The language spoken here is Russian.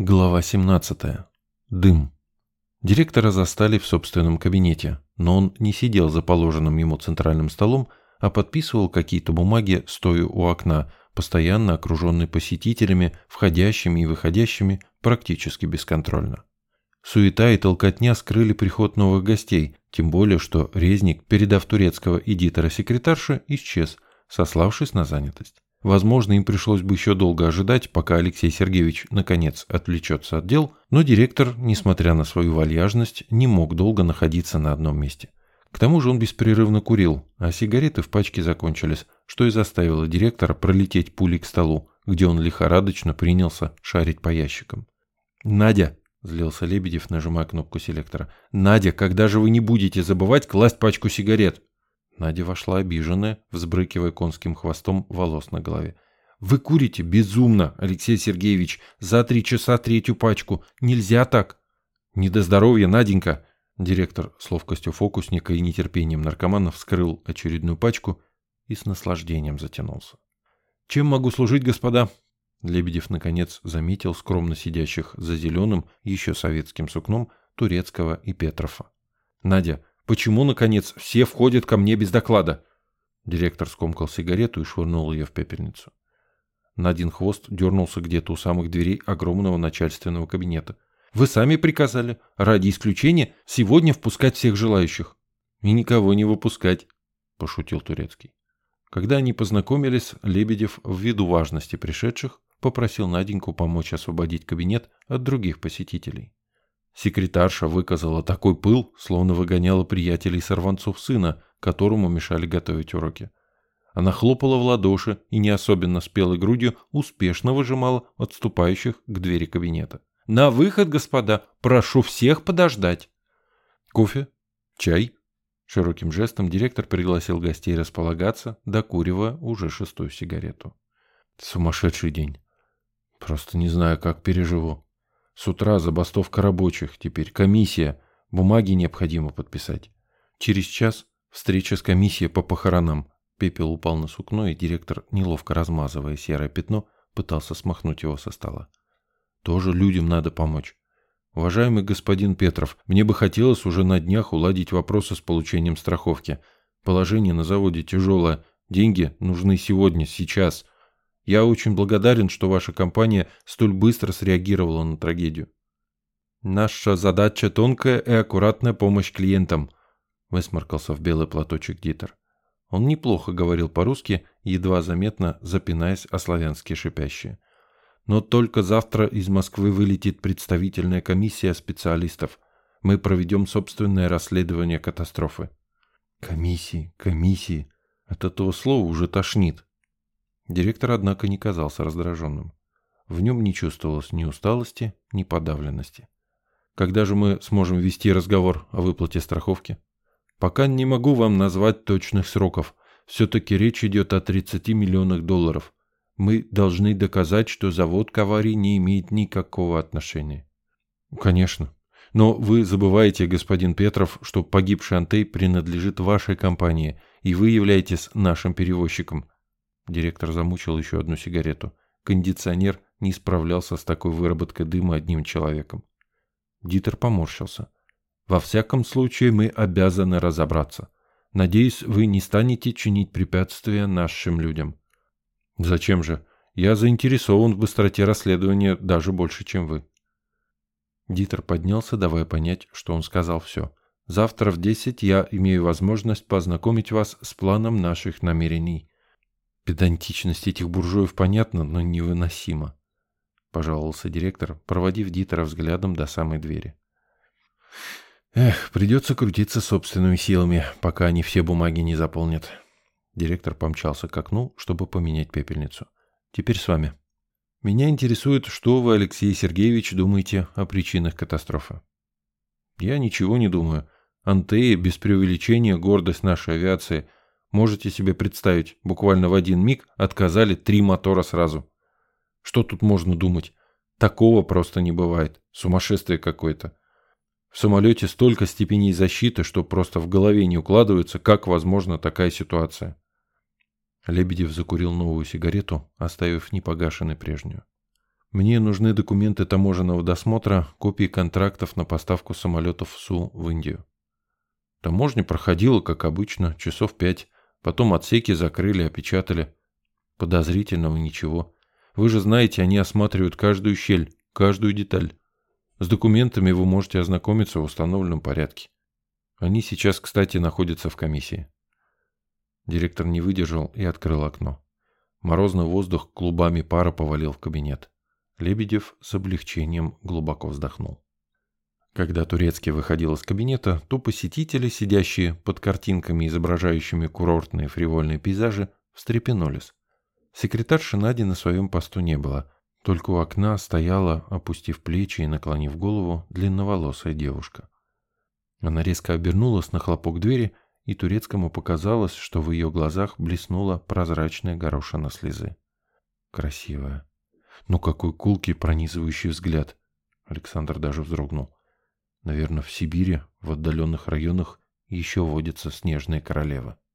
Глава 17. Дым. Директора застали в собственном кабинете, но он не сидел за положенным ему центральным столом, а подписывал какие-то бумаги, стоя у окна, постоянно окруженный посетителями, входящими и выходящими практически бесконтрольно. Суета и толкотня скрыли приход новых гостей, тем более, что резник, передав турецкого эдитора секретарше, исчез, сославшись на занятость. Возможно, им пришлось бы еще долго ожидать, пока Алексей Сергеевич наконец отвлечется от дел, но директор, несмотря на свою вальяжность, не мог долго находиться на одном месте. К тому же он беспрерывно курил, а сигареты в пачке закончились, что и заставило директора пролететь пулей к столу, где он лихорадочно принялся шарить по ящикам. «Надя!» – злился Лебедев, нажимая кнопку селектора. «Надя, когда же вы не будете забывать класть пачку сигарет?» Надя вошла обиженная, взбрыкивая конским хвостом волос на голове. «Вы курите безумно, Алексей Сергеевич, за три часа третью пачку. Нельзя так!» «Не до здоровья, Наденька!» Директор с ловкостью фокусника и нетерпением наркомана вскрыл очередную пачку и с наслаждением затянулся. «Чем могу служить, господа?» Лебедев, наконец, заметил скромно сидящих за зеленым, еще советским сукном, Турецкого и Петрова. «Надя, Почему, наконец, все входят ко мне без доклада? Директор скомкал сигарету и швырнул ее в пепельницу. Надин хвост дернулся где-то у самых дверей огромного начальственного кабинета. Вы сами приказали, ради исключения, сегодня впускать всех желающих. И никого не выпускать, пошутил Турецкий. Когда они познакомились, Лебедев, ввиду важности пришедших, попросил Наденьку помочь освободить кабинет от других посетителей. Секретарша выказала такой пыл, словно выгоняла приятелей сорванцов сына, которому мешали готовить уроки. Она хлопала в ладоши и не особенно спелой грудью успешно выжимала отступающих к двери кабинета. «На выход, господа! Прошу всех подождать!» «Кофе? Чай?» Широким жестом директор пригласил гостей располагаться, докуривая уже шестую сигарету. «Сумасшедший день. Просто не знаю, как переживу. С утра забастовка рабочих, теперь комиссия, бумаги необходимо подписать. Через час встреча с комиссией по похоронам. Пепел упал на сукно, и директор, неловко размазывая серое пятно, пытался смахнуть его со стола. Тоже людям надо помочь. Уважаемый господин Петров, мне бы хотелось уже на днях уладить вопросы с получением страховки. Положение на заводе тяжелое, деньги нужны сегодня, сейчас – я очень благодарен, что ваша компания столь быстро среагировала на трагедию. Наша задача тонкая и аккуратная помощь клиентам, высморкался в белый платочек Дитер. Он неплохо говорил по-русски, едва заметно запинаясь о славянские шипящие. Но только завтра из Москвы вылетит представительная комиссия специалистов. Мы проведем собственное расследование катастрофы. Комиссии, комиссии. От этого слова уже тошнит. Директор, однако, не казался раздраженным. В нем не чувствовалось ни усталости, ни подавленности. Когда же мы сможем вести разговор о выплате страховки? Пока не могу вам назвать точных сроков. Все-таки речь идет о 30 миллионах долларов. Мы должны доказать, что завод к аварии не имеет никакого отношения. Конечно. Но вы забываете, господин Петров, что погибший Антей принадлежит вашей компании, и вы являетесь нашим перевозчиком. Директор замучил еще одну сигарету. Кондиционер не справлялся с такой выработкой дыма одним человеком. Дитер поморщился. «Во всяком случае, мы обязаны разобраться. Надеюсь, вы не станете чинить препятствия нашим людям». «Зачем же? Я заинтересован в быстроте расследования даже больше, чем вы». Дитер поднялся, давая понять, что он сказал все. «Завтра в десять я имею возможность познакомить вас с планом наших намерений. Педантичность этих буржуев понятна, но невыносима, пожаловался директор, проводив Дитера взглядом до самой двери. Эх, придется крутиться собственными силами, пока они все бумаги не заполнят. Директор помчался к окну, чтобы поменять пепельницу. Теперь с вами. Меня интересует, что вы, Алексей Сергеевич, думаете о причинах катастрофы. Я ничего не думаю. Антеи, без преувеличения, гордость нашей авиации – Можете себе представить, буквально в один миг отказали три мотора сразу. Что тут можно думать? Такого просто не бывает. Сумасшествие какое-то. В самолете столько степеней защиты, что просто в голове не укладывается, как возможна такая ситуация. Лебедев закурил новую сигарету, оставив непогашенной прежнюю. Мне нужны документы таможенного досмотра, копии контрактов на поставку самолетов в СУ в Индию. Таможня проходила, как обычно, часов пять. Потом отсеки закрыли, опечатали. Подозрительного ничего. Вы же знаете, они осматривают каждую щель, каждую деталь. С документами вы можете ознакомиться в установленном порядке. Они сейчас, кстати, находятся в комиссии. Директор не выдержал и открыл окно. Морозный воздух клубами пара повалил в кабинет. Лебедев с облегчением глубоко вздохнул. Когда Турецкий выходил из кабинета, то посетители, сидящие под картинками, изображающими курортные фривольные пейзажи, встрепенулись. Секретарши Нади на своем посту не было, только у окна стояла, опустив плечи и наклонив голову, длинноволосая девушка. Она резко обернулась на хлопок двери, и Турецкому показалось, что в ее глазах блеснула прозрачная горошина слезы. Красивая. Ну какой кулкий пронизывающий взгляд. Александр даже вздрогнул. Наверное, в Сибири, в отдаленных районах, еще водится снежная королева.